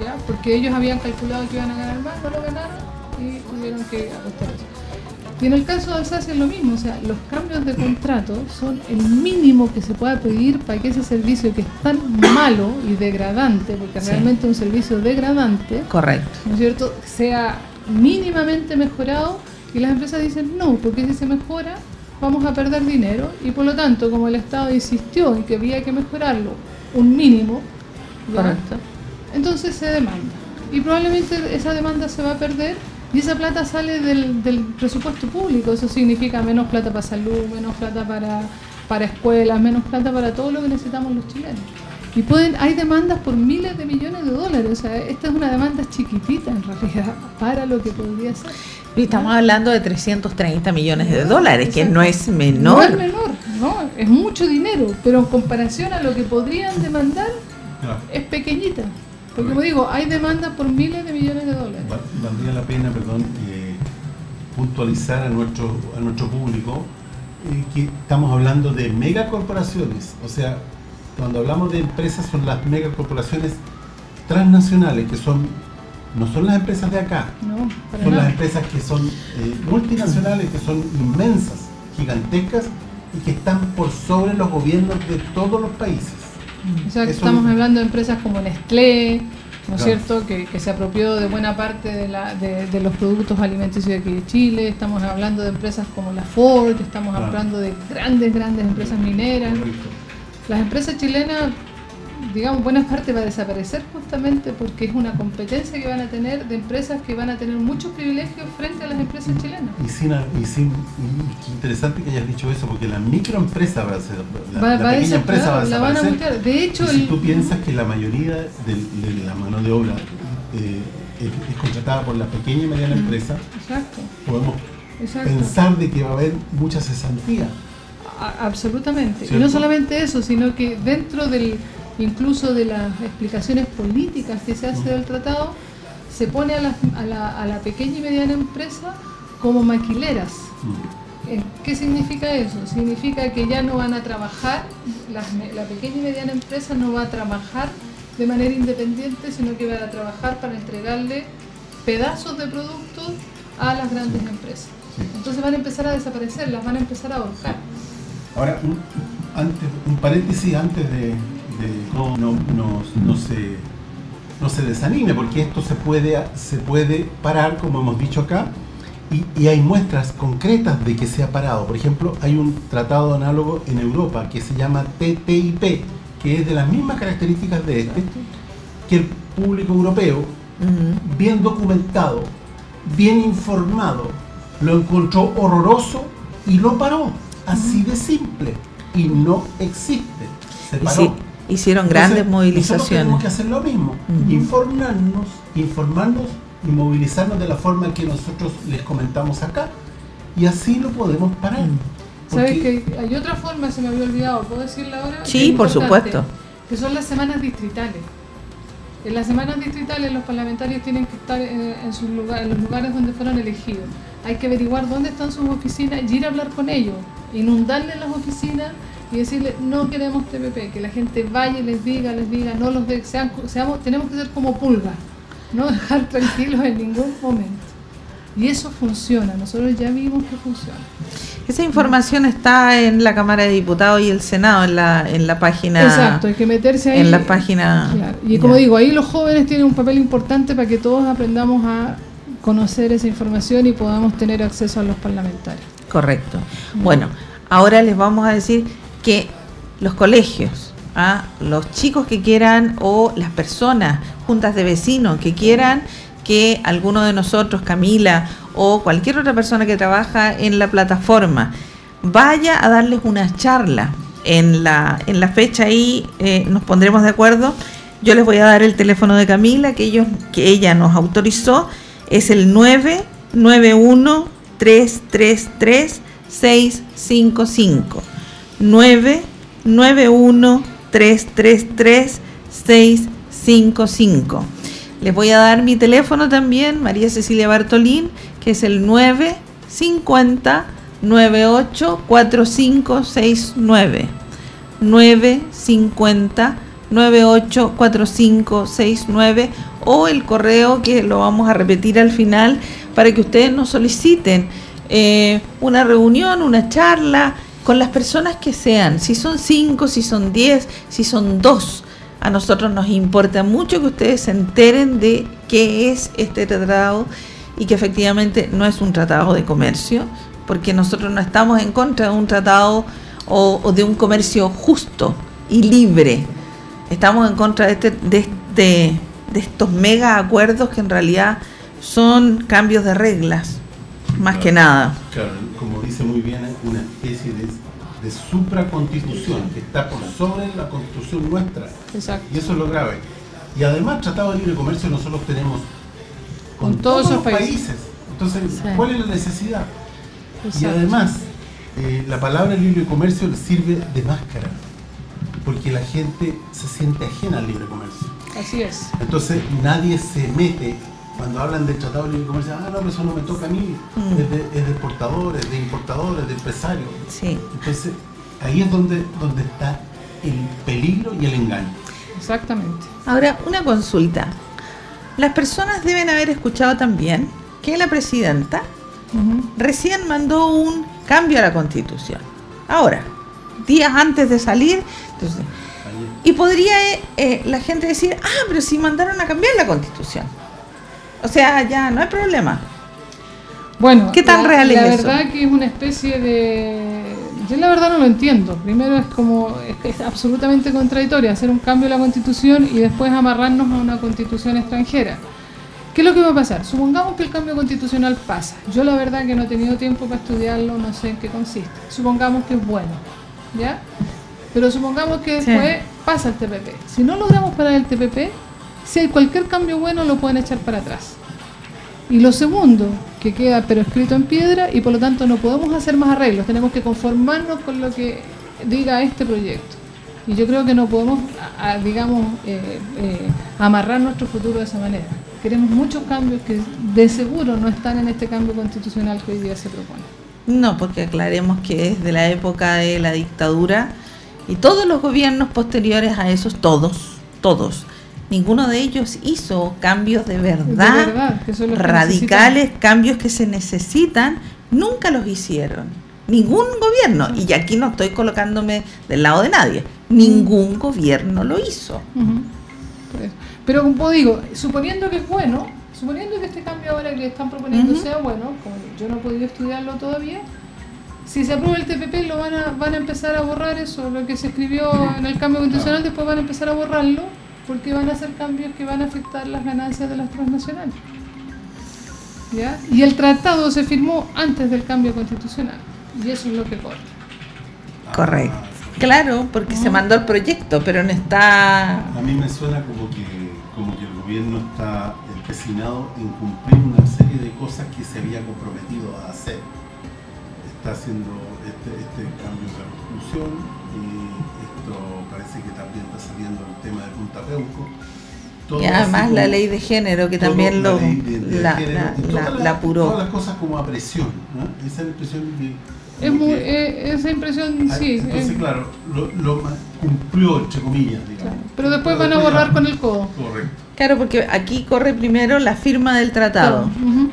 ¿Ya? Porque ellos habían calculado que iban a ganar más, no lo ganaron y tuvieron que ajustar eso. Y en el caso de Alsacia es lo mismo, o sea, los cambios de contrato son el mínimo que se pueda pedir para que ese servicio que es tan malo y degradante, porque Sí. realmente es un servicio degradante, Correcto. ¿no es cierto?, sea mínimamente mejorado y las empresas dicen no, porque si se mejora vamos a perder dinero y por lo tanto, como el Estado insistió en que había que mejorarlo un mínimo, ¿ya? Correcto. entonces se demanda. Y probablemente esa demanda se va a perder y esa plata sale del, del presupuesto público. Eso significa menos plata para salud, menos plata para, para escuelas, menos plata para todo lo que necesitamos los chilenos. Y pueden, hay demandas por miles de millones de dólares. O sea, esta es una demanda chiquitita en realidad para lo que podría ser. Y estamos hablando de 330 millones de No, dólares, que no es No menor. es menor, no, es mucho dinero, pero en comparación a lo que podrían demandar, es pequeñita. Porque como digo, hay demandas por miles de millones de dólares. Val- Valdría la pena, perdón, eh, puntualizar a nuestro, a nuestro público eh, que estamos hablando de megacorporaciones. O sea, cuando hablamos de empresas son las megacorporaciones transnacionales, que son no son las empresas de acá, No, son las empresas que son eh, multinacionales, que son inmensas, gigantescas y que están por sobre los gobiernos de todos los países. O sea, que Eso- estamos hablando de empresas como Nestlé, ¿no es Claro. cierto?, que, que se apropió de buena parte de, la, de, de los productos alimenticios de aquí de Chile. Estamos hablando de empresas como la Ford, estamos Claro. hablando de grandes, grandes empresas mineras. Las empresas chilenas digamos, buena parte va a desaparecer justamente porque es una competencia que van a tener de empresas que van a tener muchos privilegios frente a las empresas chilenas. Y, sin, y, sin, y qué interesante que hayas dicho eso, porque la microempresa va a ser, la, Va- va pequeña empresa va a claro, la van a desaparecer. buscar. De hecho, Y si el- tú piensas que la mayoría de, la mano de obra eh, es, es contratada por la pequeña y mediana empresa, Exacto, podemos exacto. pensar de que va a haber mucha cesantía. A- absolutamente. Y no solamente eso, sino que dentro del incluso de las explicaciones políticas que se hace del tratado, se pone a la, a la, a la pequeña y mediana empresa como maquileras. Eh, ¿Qué significa eso? Significa que ya no van a trabajar, me- la pequeña y mediana empresa no va a trabajar de manera independiente, sino que va a trabajar para entregarle pedazos de productos a las grandes empresas. Entonces van a empezar a desaparecer, las van a empezar a ahorcar. Ahora, un, antes, un paréntesis antes de no, no, no- no se, no se desanime, porque esto se puede, se puede parar, como hemos dicho acá, y, y hay muestras concretas de que se ha parado. Por ejemplo, hay un tratado análogo en Europa que se llama TTIP, que es de las mismas características de este, que el público europeo, bien documentado, bien informado, lo encontró horroroso y lo paró. Así de simple. Y no existe. Se paró. sí, hicieron grandes Entonces, Nosotros tenemos movilizaciones. que hacer lo mismo. Informarnos, informarnos y movilizarnos de la forma que nosotros les comentamos acá. Y así lo podemos parar. ¿Sabes que hay otra forma, se me había olvidado, ¿puedo decirla ahora? Sí, por supuesto. Que son las semanas distritales. En las semanas distritales los parlamentarios tienen que estar eh, en, sus lugares, en los lugares donde fueron elegidos. Hay que averiguar dónde están sus oficinas y ir a hablar con ellos, inundarles las oficinas y decirles no queremos TPP, que la gente vaya y les diga, les diga, no los de, sean, seamos, tenemos que ser como pulgas, no dejar tranquilos en ningún momento. Y eso funciona, nosotros ya vimos que funciona. Esa información está en la Cámara de Diputados y el Senado, en la, en la página. Exacto, hay que meterse ahí. En la página. Claro, Y como Ya. digo, ahí los jóvenes tienen un papel importante para que todos aprendamos a conocer esa información y podamos tener acceso a los parlamentarios. Correcto. Bueno, ahora les vamos a decir que los colegios, ¿ah? los chicos que quieran o las personas, juntas de vecinos que quieran que alguno de nosotros, Camila o cualquier otra persona que trabaja en la plataforma, vaya a darles una charla en la, en la fecha ahí, eh, nos pondremos de acuerdo. Yo les voy a dar el teléfono de Camila que ellos que ella nos autorizó, es el 991 333 655 991 333 655 Les voy a dar mi teléfono también, María Cecilia Bartolín, que es el 950 98 4569 950 984569 o el correo que lo vamos a repetir al final para que ustedes nos soliciten eh, una reunión, una charla con las personas que sean, si son cinco, si son diez, si son dos. A nosotros nos importa mucho que ustedes se enteren de qué es este tratado y que efectivamente no es un tratado de comercio, porque nosotros no estamos en contra de un tratado o, de un comercio justo y libre. Estamos en contra de, este, de, este, de estos mega acuerdos que en realidad son cambios de reglas, más que nada. Claro, como dice muy bien, es una especie de, de supraconstitución que está por sobre la constitución nuestra. Exacto. Y eso es lo grave. Y además, Tratado de Libre Comercio nosotros tenemos con, Con todos los países. países. Entonces, Sí. ¿cuál es la necesidad? Y además, eh, la palabra libre comercio le sirve de máscara, porque la gente se siente ajena al libre comercio. Así es. Entonces nadie se mete cuando hablan del tratado de libre comercio, ah, no, pero eso no me toca a mí, Mm. es, de, es de exportadores, de importadores, de empresarios. Sí. Entonces, ahí es donde, donde está el peligro y el engaño. Exactamente. Ahora, una consulta. Las personas deben haber escuchado también que la presidenta recién mandó un cambio a la constitución. Ahora, días antes de salir, entonces, y podría eh, eh, la gente decir, ah, pero si mandaron a cambiar la constitución. O sea, ya no hay problema. Bueno, ¿Qué tan la, real es la eso? verdad que es una especie de Yo la verdad no lo entiendo. Primero es como, es, es absolutamente contradictorio hacer un cambio en la constitución y después amarrarnos a una constitución extranjera. ¿Qué es lo que va a pasar? Supongamos que el cambio constitucional pasa. Yo la verdad que no he tenido tiempo para estudiarlo, no sé en qué consiste. Supongamos que es bueno, ¿ya? Pero supongamos que Sí. después pasa el TPP. Si no logramos parar el TPP, si hay cualquier cambio bueno lo pueden echar para atrás. Y lo segundo, que queda pero escrito en piedra y por lo tanto no podemos hacer más arreglos, tenemos que conformarnos con lo que diga este proyecto. Y yo creo que no podemos, a- digamos, eh, eh, amarrar nuestro futuro de esa manera. Queremos muchos cambios que de seguro no están en este cambio constitucional que hoy día se propone. No, porque aclaremos que es de la época de la dictadura y todos los gobiernos posteriores a esos, todos, todos, ninguno de ellos hizo cambios de verdad, De que radicales, cambios que se necesitan, nunca los hicieron. Ningún gobierno, y aquí no estoy colocándome del lado de nadie, ningún gobierno lo hizo. Pero como digo, suponiendo que es bueno, suponiendo que este cambio ahora que le están proponiendo sea bueno, como yo no he podido estudiarlo todavía, si se aprueba el TPP lo van a, van a empezar a borrar eso, lo que se escribió en el cambio constitucional, después van a empezar a borrarlo, porque van a hacer cambios que van a afectar las ganancias de las transnacionales. ¿Ya? Y el tratado se firmó antes del cambio constitucional, y eso es lo que corre. Correcto. Claro, porque se mandó el proyecto, pero no está... A mí me suena como que, como que el gobierno está empecinado en cumplir una serie de cosas que se había comprometido a hacer. Está haciendo este, este cambio de la constitución y parece que también está saliendo el tema de Punta Peuco. Todo Y además como- la ley de género que también lo, la, la- apuró. Todas las cosas como a presión. ¿no? Esa es la impresión que... Es muy, que- eh, esa impresión, Ah, sí. Entonces, es- claro, lo, cumplió, entre comillas, digamos. Claro. Pero después van a borrar ya- con el codo. Correcto. Claro, porque aquí corre primero la firma del tratado.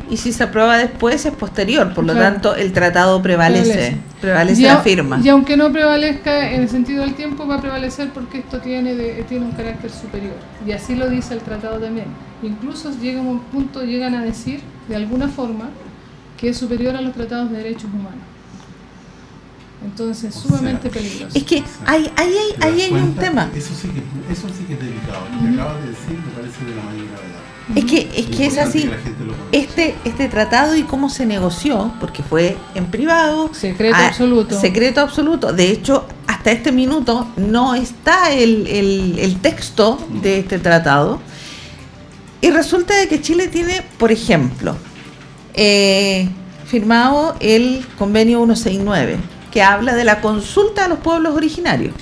Y si se aprueba después es posterior, por lo Claro. tanto el tratado prevalece, Prevalece. la firma. Y aunque no prevalezca en el sentido del tiempo, va a prevalecer porque esto tiene, de- tiene un carácter superior. Y así lo dice el tratado también. Incluso llega a un punto, llegan a decir, de alguna forma, que es superior a los tratados de derechos humanos. Entonces, O sumamente sea, peligroso. Es que hay, hay, hay, ¿Te ahí das hay un tema. Eso sí que, eso sí que es delicado. Lo que acabas de decir me parece de la mayor gravedad. Es que, es que es así. que. Este, este tratado y cómo se negoció, porque fue en privado. Secreto ah, absoluto. Secreto absoluto. De hecho, hasta este minuto no está el, el- el texto de este tratado. Y resulta de que Chile tiene, por ejemplo, eh, firmado el convenio 169, que habla de la consulta a los pueblos originarios.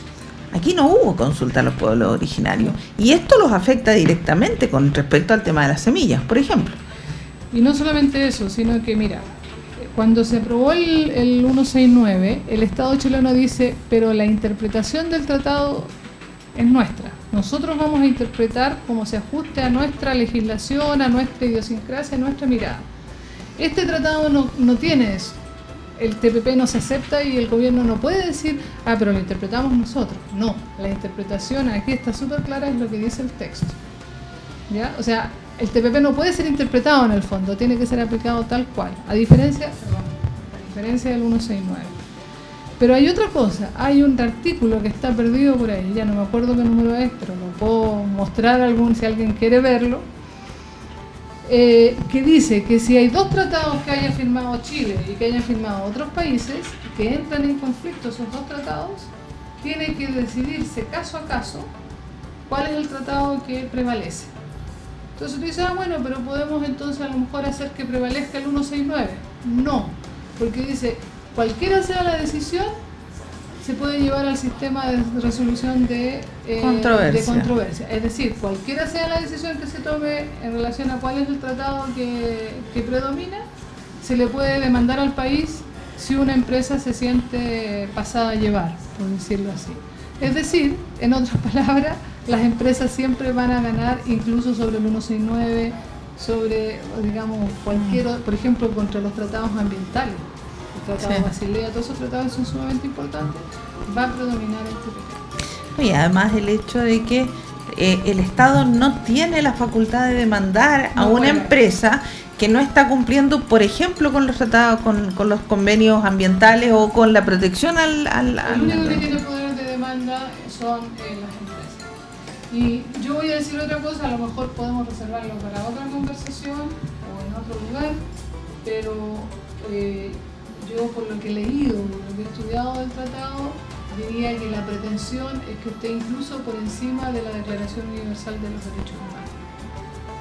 Aquí no hubo consulta a los pueblos originarios. Y esto los afecta directamente con respecto al tema de las semillas, por ejemplo. Y no solamente eso, sino que mira, cuando se aprobó el, el 169, el Estado chileno dice, pero la interpretación del tratado es nuestra. Nosotros vamos a interpretar como se ajuste a nuestra legislación, a nuestra idiosincrasia, a nuestra mirada. Este tratado no, no tiene eso. El TPP no se acepta y el gobierno no puede decir, ah, pero lo interpretamos nosotros. No, la interpretación aquí está súper clara, es lo que dice el texto. ¿Ya? O sea, el TPP no puede ser interpretado en el fondo, tiene que ser aplicado tal cual, a diferencia, perdón, a diferencia del 169. Pero hay otra cosa, hay un artículo que está perdido por ahí, ya no me acuerdo qué número es, pero lo puedo mostrar algún si alguien quiere verlo, eh, que dice que si hay dos tratados que haya firmado Chile y que hayan firmado otros países, que entran en conflicto esos dos tratados, tiene que decidirse caso a caso cuál es el tratado que prevalece. Entonces tú dices, ah, bueno, pero podemos entonces a lo mejor hacer que prevalezca el 169. No, porque dice, cualquiera sea la decisión, se puede llevar al sistema de resolución de, eh, Controversia. de controversia. Es decir, cualquiera sea la decisión que se tome en relación a cuál es el tratado que, que predomina, se le puede demandar al país si una empresa se siente pasada a llevar, por decirlo así. Es decir, en otras palabras, las empresas siempre van a ganar incluso sobre el 169, sobre, digamos, cualquier, o- por ejemplo, contra los tratados ambientales, el tratado Sí. de Basilea, todos esos tratados son sumamente importantes, va a predominar el TPP. Y además el hecho de que eh, el Estado no tiene la facultad de demandar a una puede. empresa que no está cumpliendo, por ejemplo, con los tratados, con, con los convenios ambientales o con la protección al, al, al El único que tiene poder de demanda son eh, las empresas. Y yo voy a decir otra cosa, a lo mejor podemos reservarlo para otra conversación o en otro lugar, pero eh, yo por lo que he leído, por lo que he estudiado del tratado, diría que la pretensión es que esté incluso por encima de la Declaración Universal de los Derechos Humanos.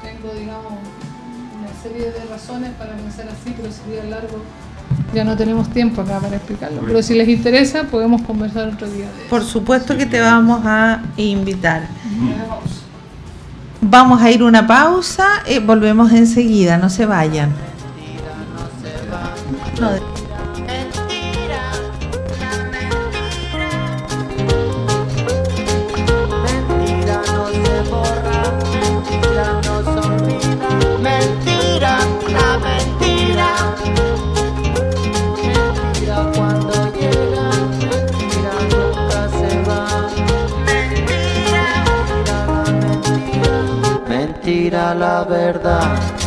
Tengo, digamos, una serie de razones para pensar así, pero sería largo. Ya no tenemos tiempo acá para explicarlo, pero si les interesa podemos conversar otro día de eso. Por supuesto que te vamos a invitar. Vamos. Vamos a ir una pausa, eh, volvemos enseguida, no se vayan. No, la verdad.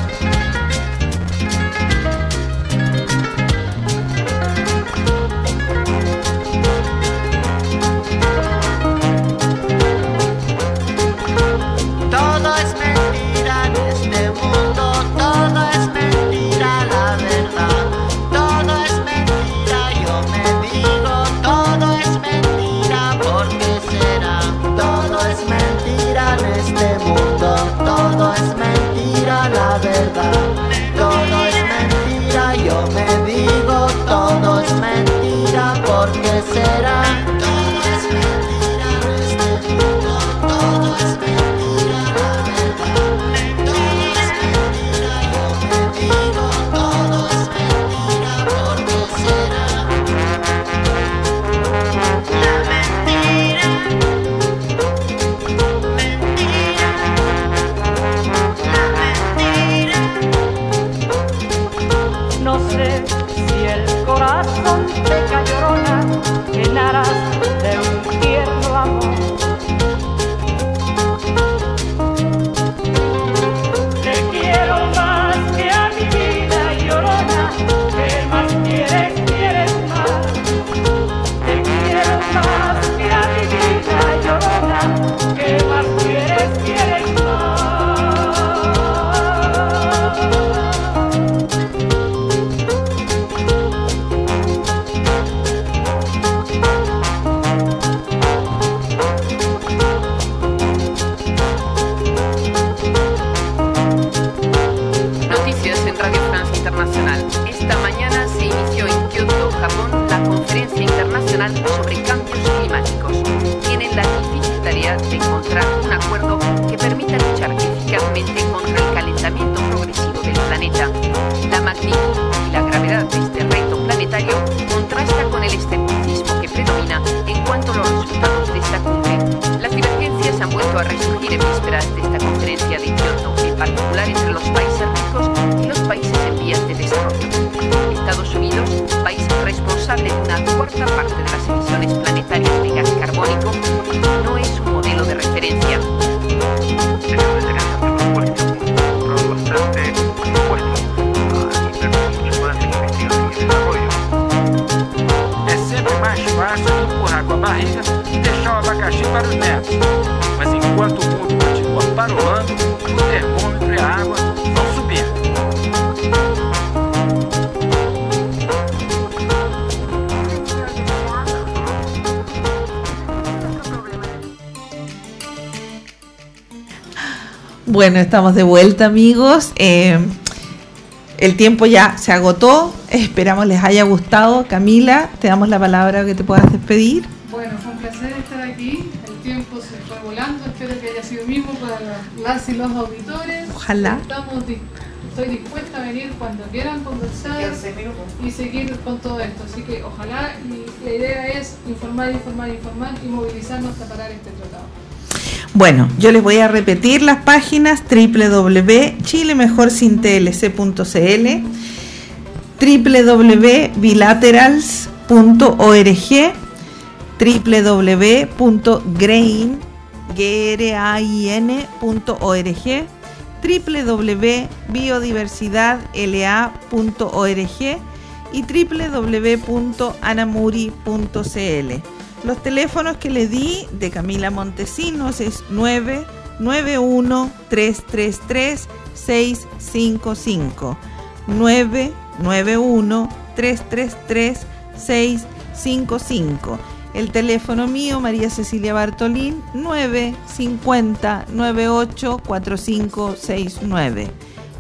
Barriga e deixar o abacaxi para os netos. Mas enquanto o mundo continua parolando, o termômetro e a água vão subindo. Bueno, estamos de vuelta amigos. Eh, el tiempo ya se agotó. Esperamos les haya gustado. Camila, te damos la palabra que te puedas despedir. Placer estar aquí. El tiempo se fue volando. Espero que haya sido mismo para las y los auditores. Ojalá. Estamos estoy dispuesta a venir cuando quieran conversar y seguir con todo esto. Así que ojalá y la idea es informar, informar, informar y movilizarnos para parar este tratado. Bueno, yo les voy a repetir las páginas www.chilemejorsintlc.cl www.bilaterals.org www.grain.org www.biodiversidadla.org y www.anamuri.cl. Los teléfonos que le di de Camila Montesinos es 991 333 655 991 333 655 el teléfono mío, María Cecilia Bartolín, 950 98 4569.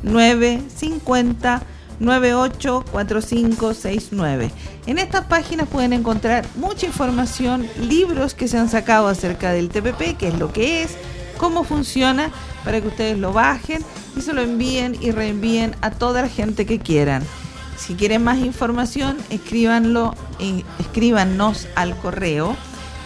950 98 4569. En estas páginas pueden encontrar mucha información, libros que se han sacado acerca del TPP, qué es lo que es, cómo funciona, para que ustedes lo bajen y se lo envíen y reenvíen a toda la gente que quieran. Si quieren más información, escríbanlo, eh, escríbanos al correo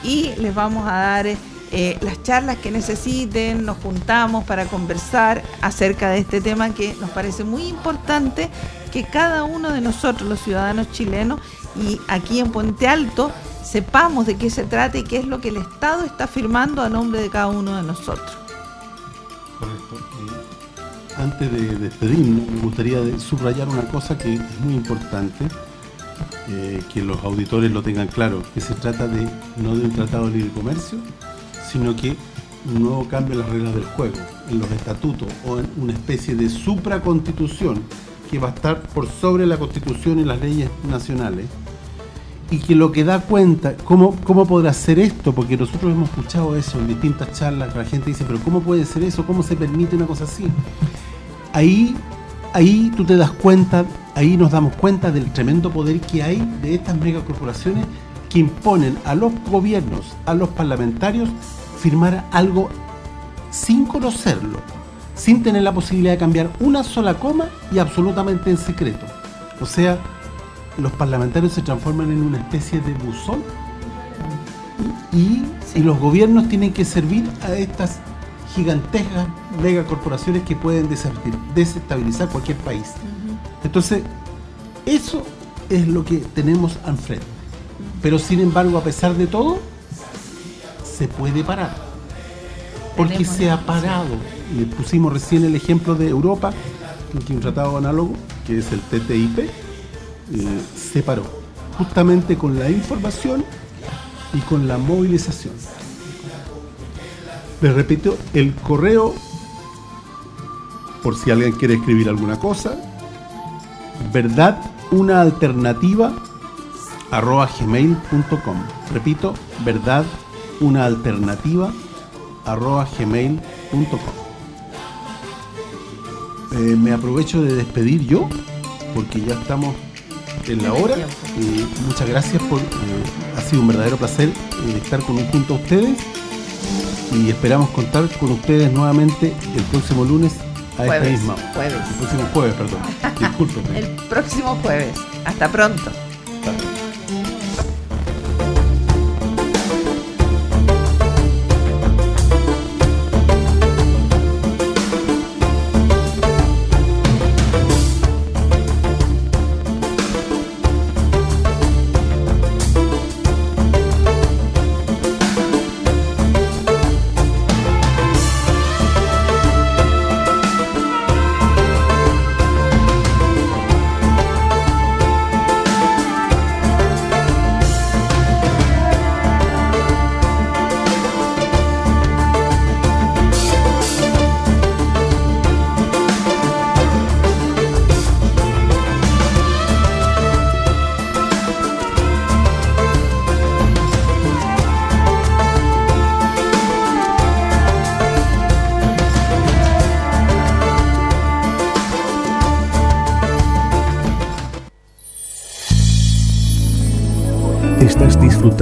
y les vamos a dar eh, las charlas que necesiten, nos juntamos para conversar acerca de este tema que nos parece muy importante que cada uno de nosotros, los ciudadanos chilenos, y aquí en Puente Alto, sepamos de qué se trata y qué es lo que el Estado está firmando a nombre de cada uno de nosotros. Correcto. Antes de despedirnos, me gustaría subrayar una cosa que es muy importante, eh, que los auditores lo tengan claro, que se trata de no de un tratado de libre comercio, sino que un nuevo cambio en las reglas del juego, en los estatutos o en una especie de supraconstitución que va a estar por sobre la constitución y las leyes nacionales y que lo que da cuenta, ¿cómo, ¿cómo podrá ser esto? Porque nosotros hemos escuchado eso en distintas charlas, la gente dice, pero ¿cómo puede ser eso? ¿Cómo se permite una cosa así? Ahí, ahí tú te das cuenta, ahí nos damos cuenta del tremendo poder que hay de estas megacorporaciones que imponen a los gobiernos, a los parlamentarios, firmar algo sin conocerlo, sin tener la posibilidad de cambiar una sola coma y absolutamente en secreto. O sea, los parlamentarios se transforman en una especie de buzón y, y los gobiernos tienen que servir a estas gigantescas megacorporaciones que pueden desestabili- desestabilizar cualquier país. Entonces, eso es lo que tenemos al frente. Pero sin embargo, a pesar de todo, se puede parar. Porque Tenemos se ha parado. Le pusimos recién el ejemplo de Europa, que un tratado análogo, que es el TTIP, eh, se paró. Justamente con la información y con la movilización. Les repito, el correo, por si alguien quiere escribir alguna cosa, verdad una alternativa arroba gmail.com repito verdad una alternativa arroba gmail.com Eh, me aprovecho de despedir yo porque ya estamos en la hora. Eh, muchas gracias por eh, ha sido un verdadero placer estar con junto a ustedes y esperamos contar con ustedes nuevamente el próximo lunes a esta misma jueves. el próximo jueves perdón discúlpeme El próximo jueves. Hasta pronto.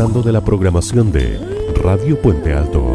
De la programación de Radio Puente Alto.